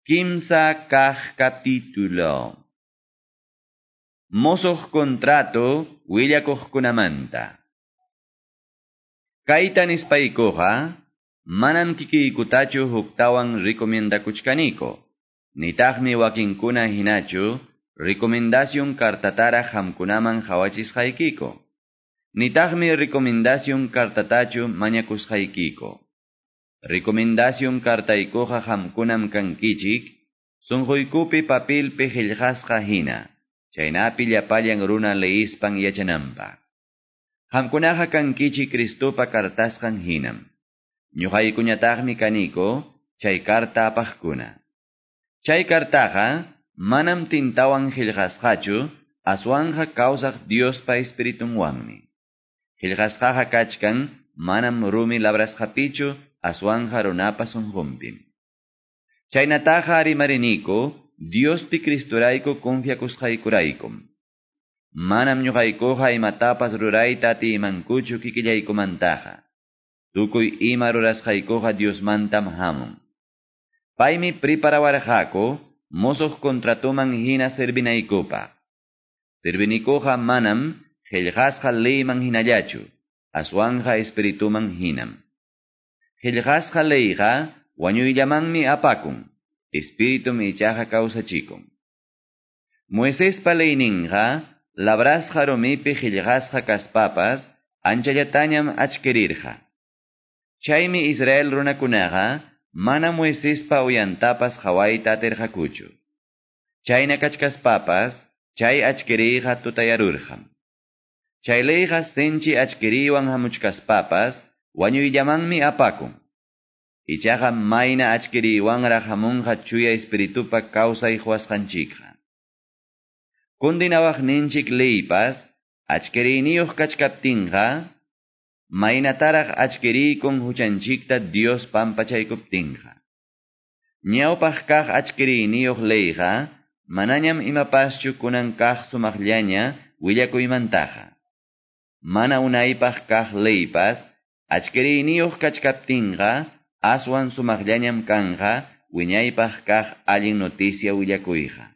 Kimsa Kaj capítulo. Mosoh contrato kunamanta. Kaitan ispaykoqa manam kikikutachu huktawan recomendakuchkaniko. Nitaqmi wakinkuna hinachu recomendación kartatara hamkunaman hawachisqaykiko. Nitaqmi recomendación kartatachu mañakusqaykiko. Recomendación kartaykoqa hamkunam kankichik, sunquykupi papilpi qillqasqa hina, chaynapi llapallan runa leispan yachananpaq. Hamkunaqa kankichik Cristopa kartasqan hinam. Ñuqaykuñataqmi kaniko, chay karta apaqkuna. Chay kartaqa manam tintawan qillqasqachu, aswanja kawsaq Diospa espiritunwanmi. Qillqasqaqa kachkan manam rumi labrasqapichu, aswanja runapa sunqumpim. Chaynataqa arimariniko, Diospi Cristurayku confiakusqaykuraykum. Manam ñuqaykuqa imatapas rurayta atimankuchu kikillaykumantaqa. Tukuy ima rurasqaykuqa Diosmantam hamun. Paymi preparawarqaku, mosoq kontratuman hina servinaykupaq. Servinikuqa manam, qillqasqa leyman hinallachu, aswanja espirituman hinam. Qillqasqa leyqa wañuyllamanmi apakun, espiritum ichaqa kawsachikun. Moisespa leyninqa labrasqa rumipi qillqasqa kaspapas anchallatañam achkirirqa. Chaymi Israel runakunaqa mana Moisespa uyantapas hawayta atirqakuchu. Chayna kachkaspapas chay achkiriyqa tutayarurqam. Chayleyqa sinchi achkiriwan hamuchkaspapas wañuyllamanmi apakun. Ichaqa mayna achkiriwanraq hamunqa chuya espiritupa kawsay huasqanchikqa. Kundinawaqninchik leypas achkiriniyuq kachkaptinqa maynataraq achkiriykun huchanchikta Dios pampachaykuptinqa. Ñawpaq kaq achkiriniyuq leyqa manañam imapaschu kunan kaq sumaqllaña willakuymantaqa. Mana unaypaq kaq leypas Achkiriniyuq kachkaptinqa, aswan sumaqllañam kanqa, wiñaypaq kaq allin noticia willakuyqa.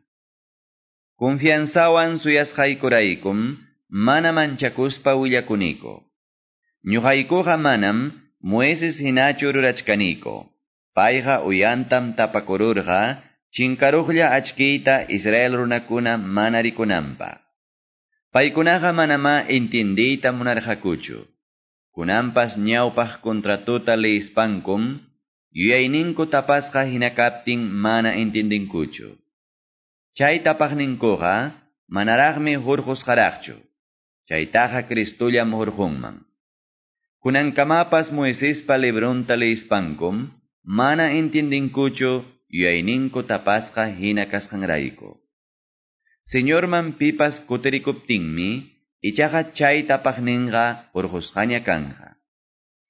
Confianzawan suyasqaykuraykum, mana manchakuspa willakuniko. Ñuqaykuqa manam, Moises hinachu rurachkaniko. Payqa uyantam tapakururqa, chinkaruqlla achkiyta Israel runakuna mana rikunanpaq. Manama intindiyta munarqakuchu. Kunampas ñawpaq contratuta leispankum, yuyayninku tapasqa hinakaptin mana entendinkuchu. Chay tapaqninkuqa manaraqmi hurqusqaraqchu. Chaytaqa Cristullam hurqunman. Kunankamapas Moisespa libronta leispankum, mana entendinkuchu yuyayninku tapasqa kasqanrayku. Señorman pipas kutirikuptinmi, ichaqa chay tapaqninqa urqusqaña kanqa.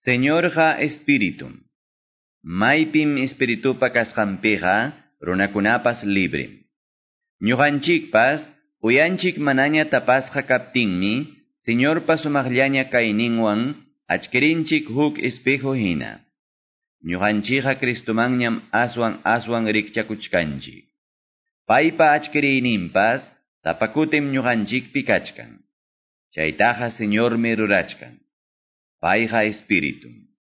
Señorqa espiritum. Maypim espiritupa kasqanpiqa runakunapas librim. Ñuqanchikpas uyanchik manaña tapasqa kaptinmi Señorpa sumaqllaña kayninwan achkirinchik huk espejo hina. Ñuqanchikqa Cristumanñam aswan aswan rikchakuchkanchik. Paypa achkiriyninpas tapakutim ñuqanchikpi kachkan. Chaytaqa Señor me rurachkan. Payqa espiritum.